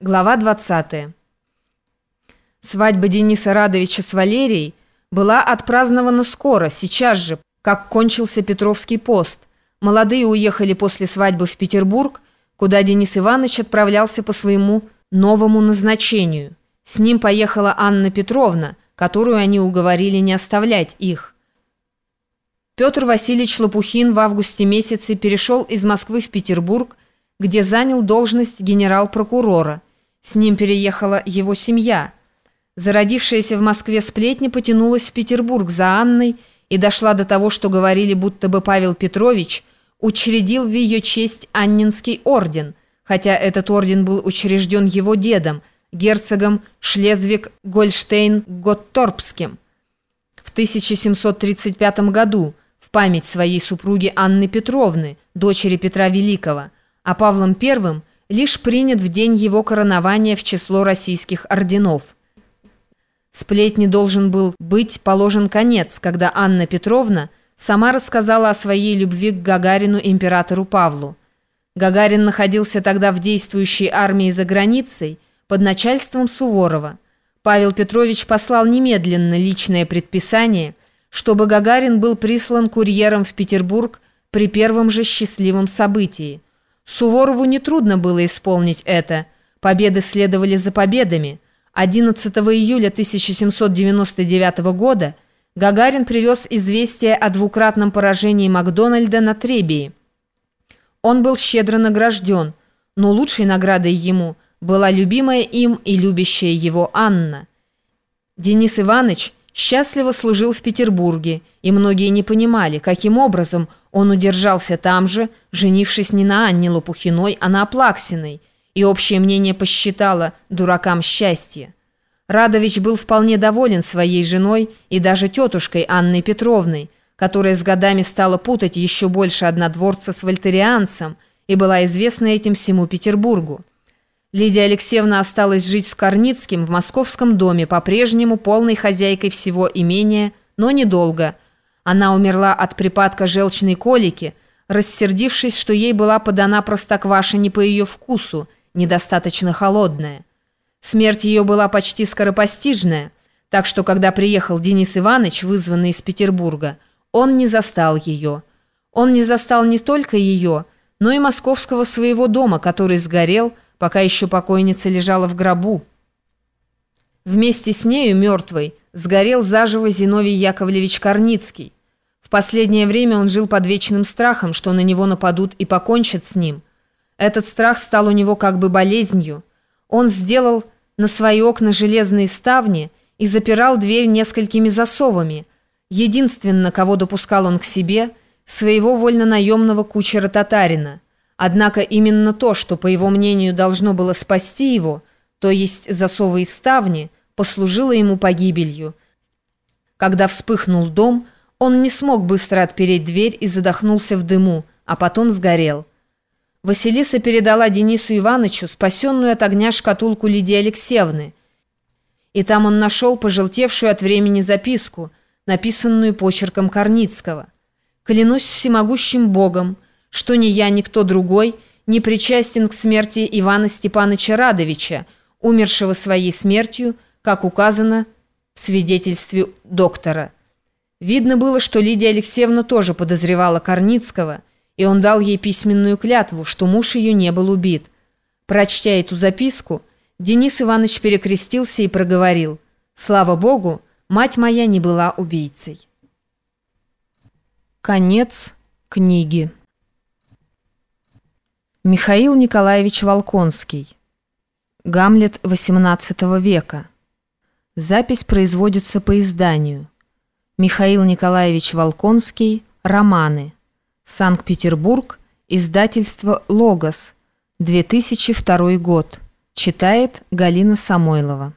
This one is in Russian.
Глава 20. Свадьба Дениса Радовича с Валерией была отпразднована скоро, сейчас же, как кончился Петровский пост. Молодые уехали после свадьбы в Петербург, куда Денис Иванович отправлялся по своему новому назначению. С ним поехала Анна Петровна, которую они уговорили не оставлять их. Петр Васильевич Лопухин в августе месяце перешел из Москвы в Петербург, где занял должность генерал-прокурора – с ним переехала его семья. Зародившаяся в Москве сплетня потянулась в Петербург за Анной и дошла до того, что говорили, будто бы Павел Петрович учредил в ее честь Аннинский орден, хотя этот орден был учрежден его дедом, герцогом Шлезвиг-Гольштейн-Готторпским. В 1735 году в память своей супруги Анны Петровны, дочери Петра Великого, а Павлом I лишь принят в день его коронования в число российских орденов. Сплетни должен был быть положен конец, когда Анна Петровна сама рассказала о своей любви к Гагарину императору Павлу. Гагарин находился тогда в действующей армии за границей под начальством Суворова. Павел Петрович послал немедленно личное предписание, чтобы Гагарин был прислан курьером в Петербург при первом же счастливом событии – Суворову нетрудно было исполнить это. Победы следовали за победами. 11 июля 1799 года Гагарин привез известие о двукратном поражении Макдональда на Требии. Он был щедро награжден, но лучшей наградой ему была любимая им и любящая его Анна. Денис Иванович счастливо служил в Петербурге, и многие не понимали, каким образом он удержался там же, женившись не на Анне Лопухиной, а на Аплаксиной, и общее мнение посчитало дуракам счастье. Радович был вполне доволен своей женой и даже тетушкой Анной Петровной, которая с годами стала путать еще больше однодворца с вольтерианцем и была известна этим всему Петербургу. Лидия Алексеевна осталась жить с Корницким в московском доме, по-прежнему полной хозяйкой всего имения, но недолго. Она умерла от припадка желчной колики, рассердившись, что ей была подана простокваша не по ее вкусу, недостаточно холодная. Смерть ее была почти скоропостижная, так что, когда приехал Денис Иванович, вызванный из Петербурга, он не застал ее. Он не застал не только ее, но и московского своего дома, который сгорел, пока еще покойница лежала в гробу. Вместе с нею, мертвой, сгорел заживо Зиновий Яковлевич Корницкий. В последнее время он жил под вечным страхом, что на него нападут и покончат с ним. Этот страх стал у него как бы болезнью. Он сделал на свои окна железные ставни и запирал дверь несколькими засовами. Единственно, кого допускал он к себе, своего вольно-наемного кучера-татарина – Однако именно то, что, по его мнению, должно было спасти его, то есть засовы и ставни, послужило ему погибелью. Когда вспыхнул дом, он не смог быстро отпереть дверь и задохнулся в дыму, а потом сгорел. Василиса передала Денису Ивановичу спасенную от огня шкатулку Лидии Алексеевны, и там он нашел пожелтевшую от времени записку, написанную почерком Корницкого. «Клянусь всемогущим Богом», что ни я, ни кто другой не причастен к смерти Ивана Степановича Радовича, умершего своей смертью, как указано в свидетельстве доктора. Видно было, что Лидия Алексеевна тоже подозревала Корницкого, и он дал ей письменную клятву, что муж ее не был убит. Прочтя эту записку, Денис Иванович перекрестился и проговорил «Слава Богу, мать моя не была убийцей». Конец книги. Михаил Николаевич Волконский. Гамлет XVIII века. Запись производится по изданию. Михаил Николаевич Волконский. Романы. Санкт-Петербург. Издательство «Логос». 2002 год. Читает Галина Самойлова.